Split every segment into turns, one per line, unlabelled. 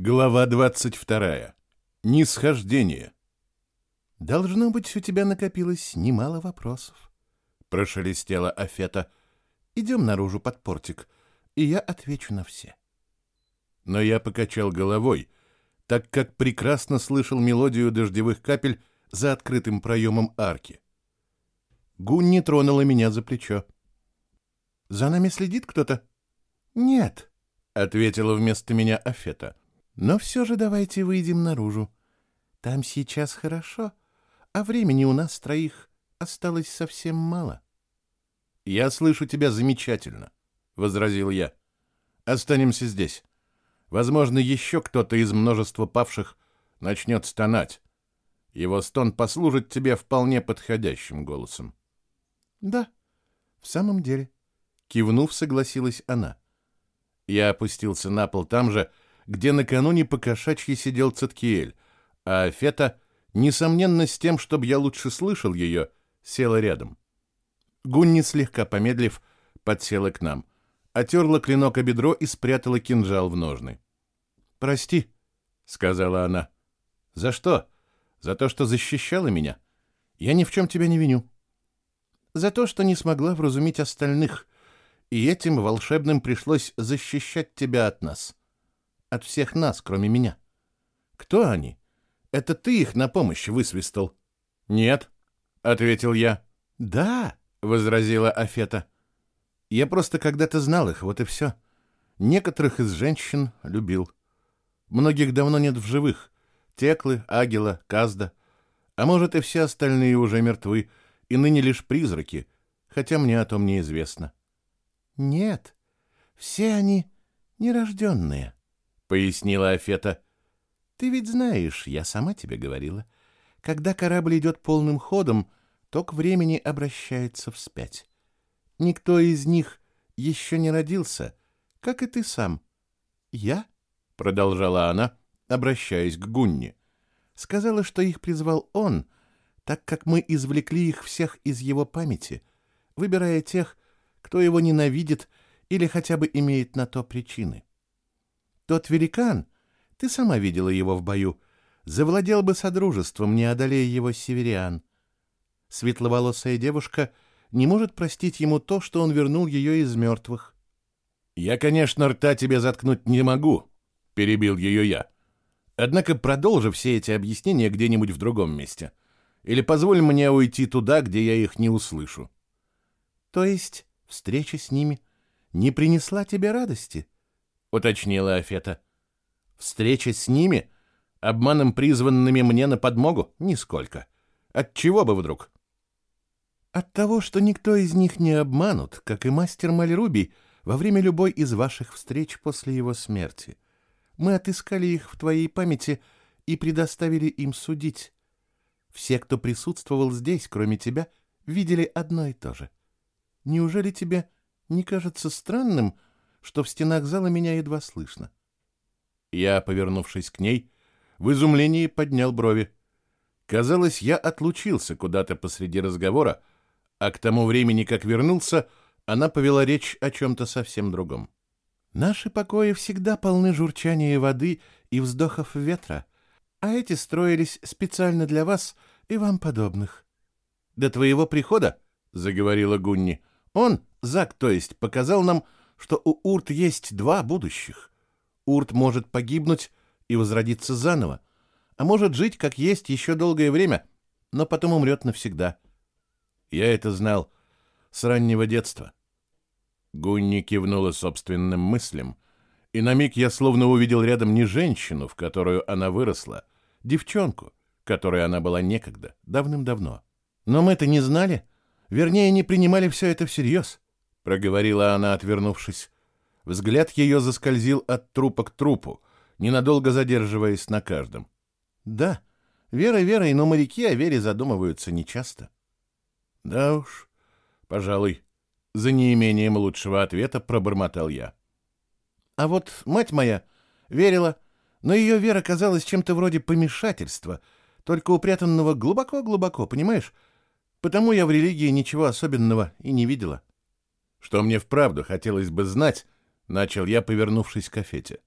Глава 22. Нисхождение.
«Должно быть, у тебя накопилось немало вопросов», — прошелестела Афета. «Идем наружу под портик, и я отвечу на все».
Но я покачал головой, так как прекрасно слышал мелодию дождевых капель за открытым проемом арки. Гунни тронула меня за плечо.
«За нами следит кто-то?»
«Нет», — ответила вместо меня Афета.
«Но все же давайте выйдем наружу. Там сейчас хорошо, а времени у нас троих осталось совсем мало».
«Я слышу тебя замечательно», — возразил я. «Останемся здесь. Возможно, еще кто-то из множества павших начнет стонать. Его стон послужит тебе вполне подходящим голосом».
«Да, в самом деле», — кивнув, согласилась она.
Я опустился на пол там же, где накануне покошачьи сидел Циткиэль, а Фета, несомненно, с тем, чтобы я лучше слышал ее, села рядом. Гунни, слегка помедлив, подсела к нам, отерла клинок о бедро и спрятала кинжал в ножны.
«Прости», — сказала она.
«За что? За то, что защищала меня?
Я ни в чем тебя не виню. За то, что не смогла вразумить остальных, и этим волшебным пришлось защищать тебя от нас. От всех нас, кроме меня. Кто они? Это ты их на помощь высвистал?
Нет, ответил я.
Да, возразила Афета. Я просто когда-то знал их, вот и все. Некоторых из женщин любил. Многих давно нет в живых. Теклы, Агила, Казда. А может, и все остальные уже мертвы, и ныне лишь призраки, хотя мне о том неизвестно. «Нет, все они нерожденные», — пояснила Афета. «Ты ведь знаешь, я сама тебе говорила, когда корабль идет полным ходом, ток времени обращается вспять. Никто из них еще не родился, как и ты сам. Я, — продолжала она, обращаясь к Гунне, — сказала, что их призвал он, так как мы извлекли их всех из его памяти, выбирая тех, кто его ненавидит или хотя бы имеет на то причины. Тот великан, ты сама видела его в бою, завладел бы содружеством, не одолея его северян. Светловолосая девушка не может простить ему то, что он вернул ее из мертвых.
«Я, конечно, рта тебе заткнуть не могу», — перебил ее я. «Однако продолжи все эти объяснения где-нибудь в другом месте. Или позволь мне уйти туда, где я их не услышу».
«То есть Встреча с ними не принесла тебе радости? — уточнила Афета.
Встреча с ними? Обманом призванными мне на подмогу? Нисколько. От чего бы вдруг?
От того, что никто из них не обманут, как и мастер Мальруби во время любой из ваших встреч после его смерти. Мы отыскали их в твоей памяти и предоставили им судить. Все, кто присутствовал здесь, кроме тебя, видели одно и то же. Неужели тебе не кажется странным, что в стенах зала меня едва слышно?
Я, повернувшись к ней, в изумлении поднял брови. Казалось, я отлучился куда-то посреди разговора, а к тому времени, как вернулся, она повела речь о чем-то совсем другом.
«Наши покои всегда полны журчания воды и вздохов ветра, а эти строились специально для вас и вам подобных».
«До твоего прихода?» — заговорила Гунни. Он, Зак, то есть, показал нам, что у Урт есть два будущих. Урт может погибнуть и возродиться заново, а может жить как есть еще долгое время, но потом умрет навсегда. Я это знал с раннего детства. Гунни кивнула собственным мыслям, и на миг я словно увидел рядом не женщину, в которую она выросла, девчонку, которой она была некогда, давным-давно. Но мы-то не знали, Вернее, не принимали все это всерьез, — проговорила она, отвернувшись. Взгляд ее заскользил от трупа к трупу, ненадолго задерживаясь на каждом.
Да, вера верой, но моряки о вере задумываются нечасто.
Да уж, пожалуй, за неимением лучшего ответа пробормотал я.
А вот мать моя верила, но ее вера казалась чем-то вроде помешательства, только упрятанного глубоко-глубоко, понимаешь? Потому я в религии ничего особенного и не видела.
Что мне вправду хотелось бы знать, начал я, повернувшись к Афете.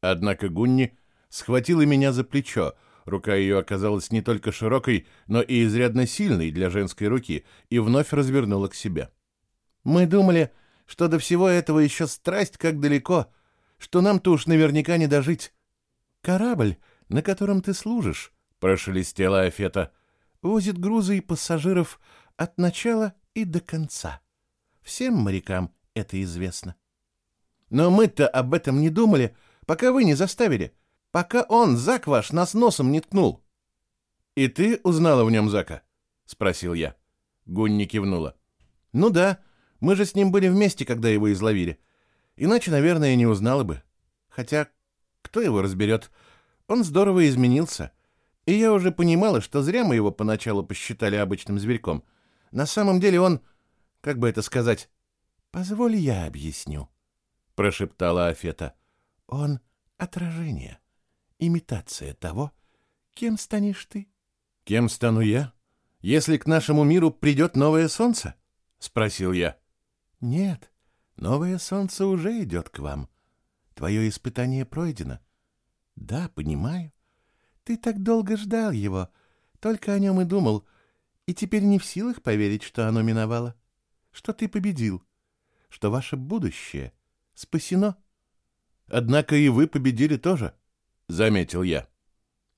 Однако Гунни схватила меня за плечо, рука ее оказалась не только широкой, но и изрядно сильной для женской руки, и вновь развернула к себе. «Мы думали, что до всего этого еще страсть как далеко, что нам-то уж наверняка не дожить. Корабль, на котором ты служишь, — прошелестела Афета, — возит грузы и пассажиров от начала и до конца. Всем морякам это известно. Но мы-то об этом не думали, пока вы не заставили, пока он, Зак ваш, нас носом не ткнул. — И ты узнала в нем Зака? — спросил я. Гунни кивнула. — Ну да, мы же с ним были вместе, когда его изловили. Иначе, наверное, не узнала бы. Хотя, кто его разберет? Он здорово изменился. И я уже понимала, что зря мы его поначалу посчитали обычным зверьком. На самом деле он, как бы это сказать, «Позволь я объясню», — прошептала Афета. «Он — отражение, имитация того, кем станешь ты». «Кем стану я, если к нашему миру придет новое солнце?» — спросил я. «Нет, новое солнце уже идет к вам. Твое испытание пройдено. Да, понимаю. Ты так долго ждал его, только о нем и думал, и теперь не в силах поверить, что оно миновало, что ты победил, что ваше будущее спасено. Однако и вы победили тоже, — заметил я.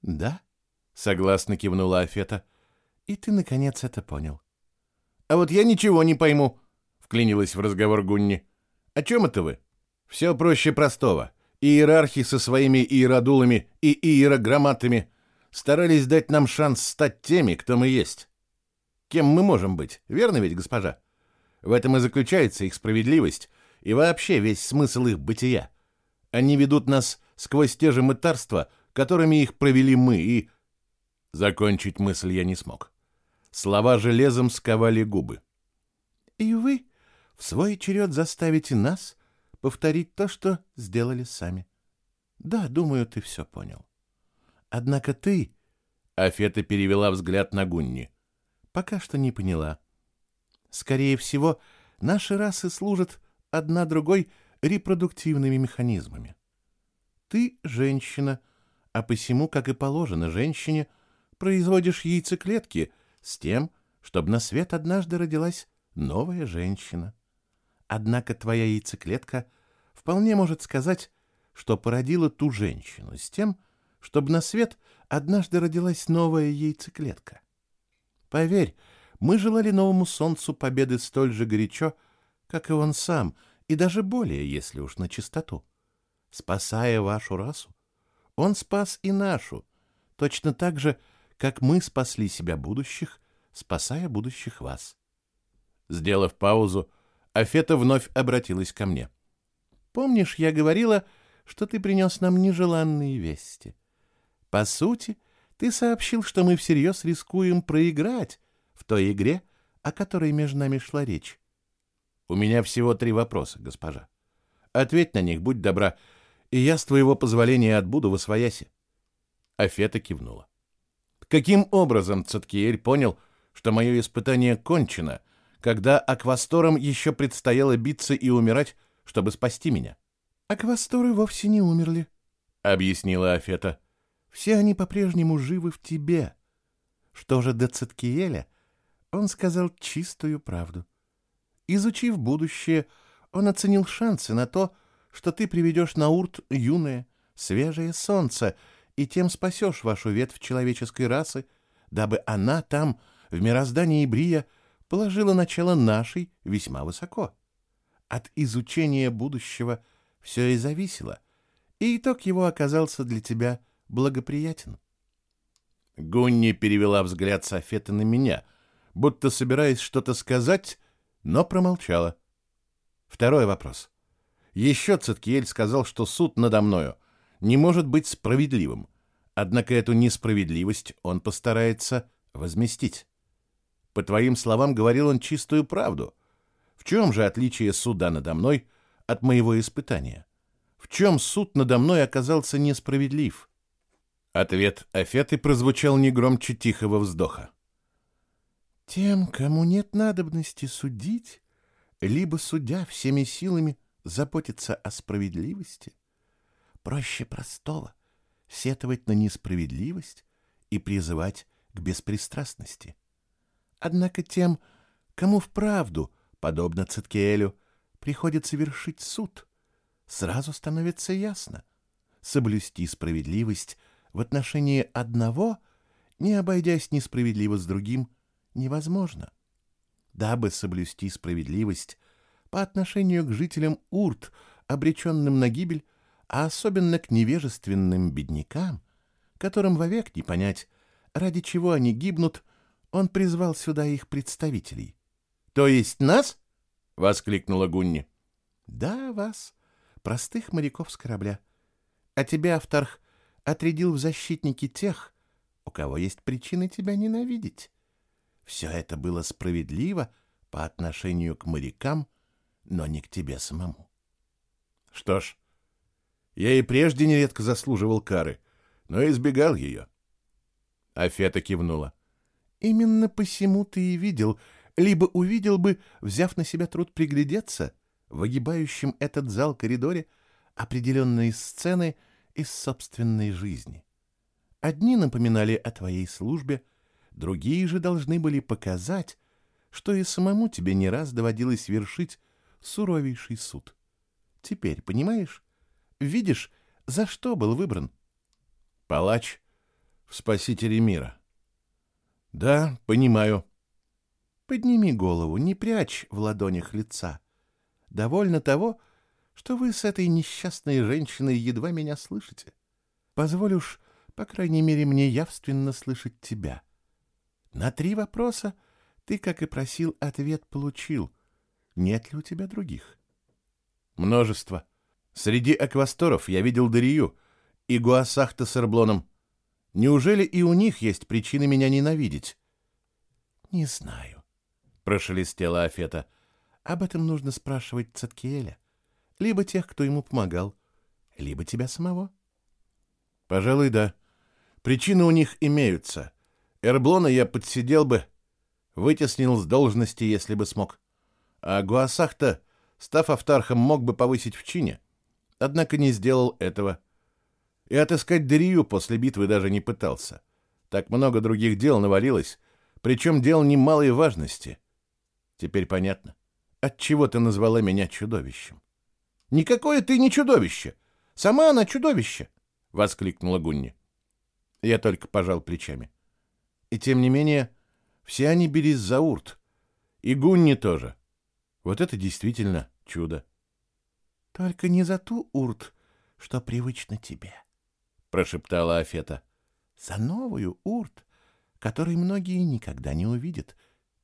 Да, — согласно кивнула Афета, — и ты, наконец, это понял. А вот я ничего не пойму, — вклинилась в разговор Гунни. О чем это вы? Все проще простого. Иерархи со своими иеродулами и иерограмматами старались дать нам шанс стать теми, кто мы есть. Кем мы можем быть, верно ведь, госпожа? В этом и заключается их справедливость и вообще весь смысл их бытия. Они ведут нас сквозь те же мытарства, которыми их провели мы, и... Закончить мысль я не смог. Слова железом сковали губы. «И вы в свой черед заставите нас повторить то, что сделали сами. Да, думаю, ты все понял. Однако ты... Афета перевела взгляд на Гунни. Пока что не поняла. Скорее всего, наши расы служат одна другой репродуктивными механизмами. Ты женщина, а посему, как и положено женщине, производишь яйцеклетки с тем, чтобы на свет однажды родилась новая женщина. Однако твоя яйцеклетка вполне может сказать, что породила ту женщину с тем, чтобы на свет однажды родилась новая яйцеклетка. Поверь, мы желали новому солнцу победы столь же горячо, как и он сам, и даже более, если уж на чистоту. Спасая вашу расу, он спас и нашу, точно так же, как мы спасли себя будущих, спасая будущих вас. Сделав паузу, Афета вновь обратилась ко мне. «Помнишь, я говорила, что ты принес нам нежеланные вести? По сути, ты сообщил, что мы всерьез рискуем проиграть в той игре, о которой между нами шла речь. У меня всего три вопроса, госпожа. Ответь на них, будь добра, и я, с твоего позволения, отбуду во свояси». Афета кивнула. Каким образом Цаткиэль понял, что мое испытание кончено — когда аквасторам еще предстояло биться и умирать, чтобы спасти меня. «Аквасторы вовсе не умерли», — объяснила Афета. «Все они по-прежнему живы в тебе. Что же до Циткиеля, он сказал чистую правду. Изучив будущее, он оценил шансы на то, что ты приведешь на Урт юное, свежее солнце, и тем спасешь вашу ветвь человеческой расы, дабы она там, в мироздании Брия, положила начало нашей весьма высоко. От изучения будущего все и зависело, и итог его оказался для тебя благоприятен. Гунни перевела взгляд Софеты на меня, будто собираясь что-то сказать, но промолчала. Второй вопрос. Еще Циткиэль сказал, что суд надо мною не может быть справедливым, однако эту несправедливость он постарается возместить. По твоим словам, говорил он чистую правду. В чем же отличие суда надо мной от моего испытания? В чем суд надо мной оказался несправедлив? Ответ Афеты прозвучал не громче тихого вздоха. Тем, кому нет надобности судить, либо судя всеми силами заботиться о справедливости, Проще простого — сетовать на несправедливость и призывать к беспристрастности. Однако тем, кому вправду, подобно Циткиэлю, приходится вершить суд, сразу становится ясно — соблюсти справедливость в отношении одного, не обойдясь несправедливо с другим, невозможно. Дабы соблюсти справедливость по отношению к жителям Урт, обреченным на гибель, а особенно к невежественным беднякам, которым вовек не понять, ради чего они гибнут, он призвал сюда их представителей.
— То есть нас? — воскликнула Гунни.
— Да, вас, простых моряков с корабля. А тебя, Автарх, отрядил в защитники тех, у кого есть причины тебя ненавидеть. Все это было справедливо по отношению к морякам, но не к тебе самому.
Что ж, я и прежде нередко заслуживал кары, но избегал ее. Афета кивнула.
Именно посему ты и видел, либо увидел бы, взяв на себя труд приглядеться, в огибающем этот зал коридоре определенные сцены — из собственной жизни. Одни напоминали о твоей службе, другие же должны были показать, что и самому тебе не раз доводилось вершить суровейший суд. Теперь, понимаешь, видишь, за что был выбран?
Палач в спасителе мира. Да, понимаю.
Подними голову, не прячь в ладонях лица. Довольно того, что вы с этой несчастной женщиной едва меня слышите. Позволь уж, по крайней мере, мне явственно слышать тебя. На три вопроса ты, как и просил, ответ получил. Нет ли у тебя других?
Множество. Среди аквасторов я видел Дарию и Гуасахта с Эрблоном. Неужели и у них есть причины меня ненавидеть?
— Не знаю, — прошелестела Афета. — Об этом нужно спрашивать Цаткиэля либо тех, кто ему помогал, либо тебя самого.
Пожалуй, да. Причины у них имеются. Эрблона я подсидел бы, вытеснил с должности, если бы смог. А Гуасахта, став автархом, мог бы повысить в чине, однако не сделал этого. И отыскать Дерию после битвы даже не пытался. Так много других дел навалилось, причем дел немалой важности. Теперь понятно, отчего ты назвала меня чудовищем.
Никакое ты не чудовище. Сама она чудовище, — воскликнула Гунни.
Я только пожал плечами. И тем не менее, все они бились за урт. И Гунни тоже. Вот это действительно чудо.
— Только не за ту урт, что привычно тебе, — прошептала Афета. — За новую урт, которой многие никогда не увидят,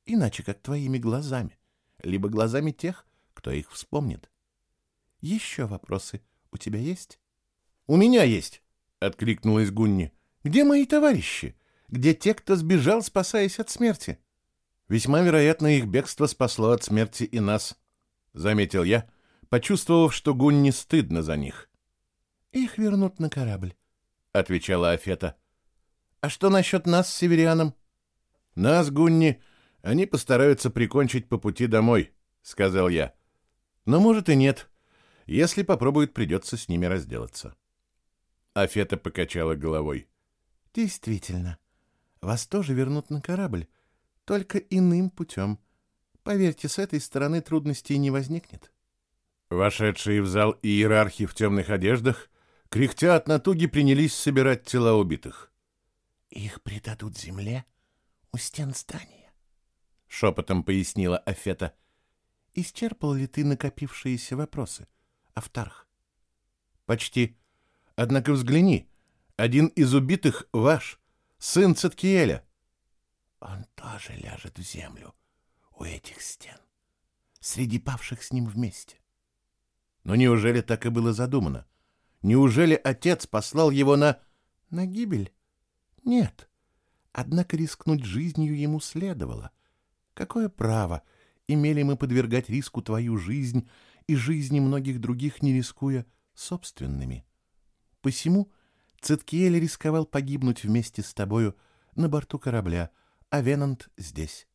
иначе как твоими глазами, либо глазами тех, кто их вспомнит. Еще вопросы у тебя есть?
— У меня есть, — откликнулась Гунни. — Где мои товарищи? Где те, кто сбежал, спасаясь от смерти? — Весьма вероятно, их бегство спасло от смерти и нас, — заметил я, почувствовав, что Гунни стыдно за них.
— Их вернут на корабль, —
отвечала Афета.
— А что насчет нас с северяном?
— Нас, Гунни, они постараются прикончить по пути домой, — сказал я. — Но, может, и нет. — если попробуют, придется с ними разделаться. Афета покачала головой.
Действительно, вас тоже вернут на корабль, только иным путем. Поверьте, с этой стороны трудностей не возникнет.
Вошедшие в зал иерархи в темных одеждах, кряхтя от натуги, принялись собирать тела убитых.
«Их предадут земле у стен здания», —
шепотом пояснила Афета.
«Исчерпал ли ты накопившиеся вопросы?» Автарх.
Почти. Однако взгляни. Один из убитых ваш, сын Циткиеля.
Он тоже ляжет в землю у этих стен, среди павших с ним вместе.
Но неужели так и было задумано? Неужели отец послал его на...
На гибель? Нет. Однако рискнуть жизнью ему следовало. Какое право имели мы подвергать риску твою жизнь и жизни многих других, не рискуя собственными. Посему Циткиэль рисковал погибнуть вместе с тобою на борту корабля, а Венант здесь.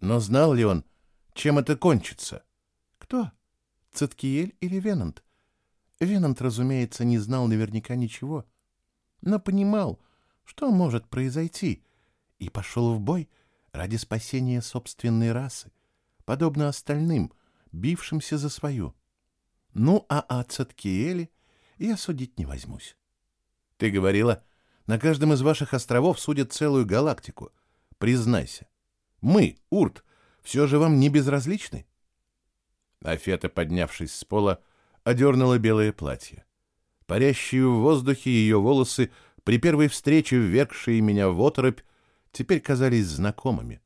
Но знал ли он, чем это кончится?
Кто? Циткиэль или Венант? Венант, разумеется, не знал наверняка ничего, но понимал, что может произойти, и пошел в бой ради спасения собственной расы, подобно остальным, бившимся за свою. Ну, а о Цаткиэле я судить не возьмусь. Ты говорила, на каждом из ваших островов судят целую галактику. Признайся, мы, Урт, все же вам не безразличны? Афета, поднявшись с пола, одернула белое платье. Парящие в воздухе ее волосы, при первой встрече ввергшие меня в оторопь, теперь казались знакомыми.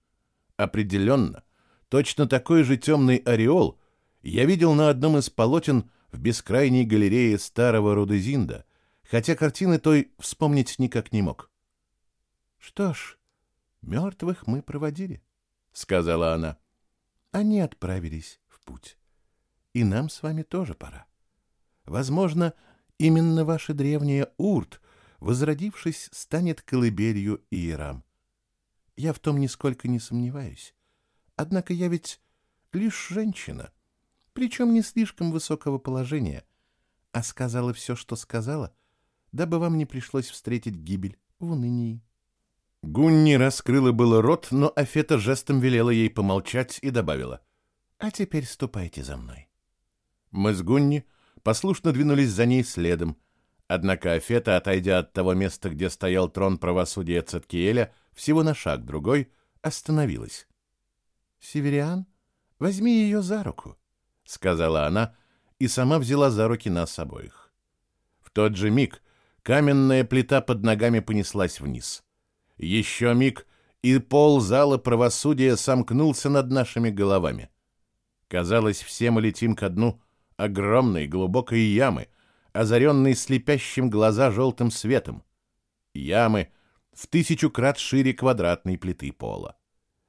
Определенно, точно такой же темный ореол я видел на одном из полотен в бескрайней галерее старого Рудезинда, хотя картины той вспомнить никак не мог. «Что ж, мертвых мы проводили», — сказала она. «Они отправились в путь. И нам с вами тоже пора. Возможно, именно ваша древняя Урт, возродившись, станет колыбелью Иерам. Я в том нисколько не сомневаюсь. Однако я ведь лишь женщина, причем не слишком высокого положения, а сказала все, что сказала, дабы вам не пришлось встретить гибель в унынии.
Гунни раскрыла было рот, но Афета жестом велела ей помолчать и добавила.
«А теперь ступайте за мной».
Мы с Гунни послушно двинулись за ней следом. Однако Афета, отойдя от того места, где стоял трон правосудия Цеткиэля, всего на шаг другой, остановилась.
«Севериан, возьми ее за руку», — сказала она, и сама взяла за руки нас обоих.
В тот же миг каменная плита под ногами понеслась вниз. Еще миг, и пол зала правосудия сомкнулся над нашими головами. Казалось, все мы летим ко дну — огромной глубокой ямы, озаренной слепящим глаза желтым светом. Ямы в тысячу крат шире квадратной плиты пола.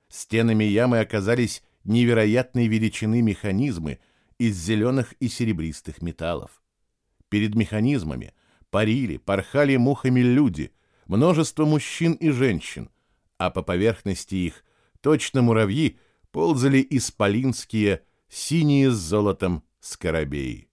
Стенами ямы оказались невероятной величины механизмы из зеленых и серебристых металлов. Перед механизмами парили, порхали мухами люди, множество мужчин и женщин, а по поверхности их, точно муравьи, ползали исполинские, синие с золотом скоробей.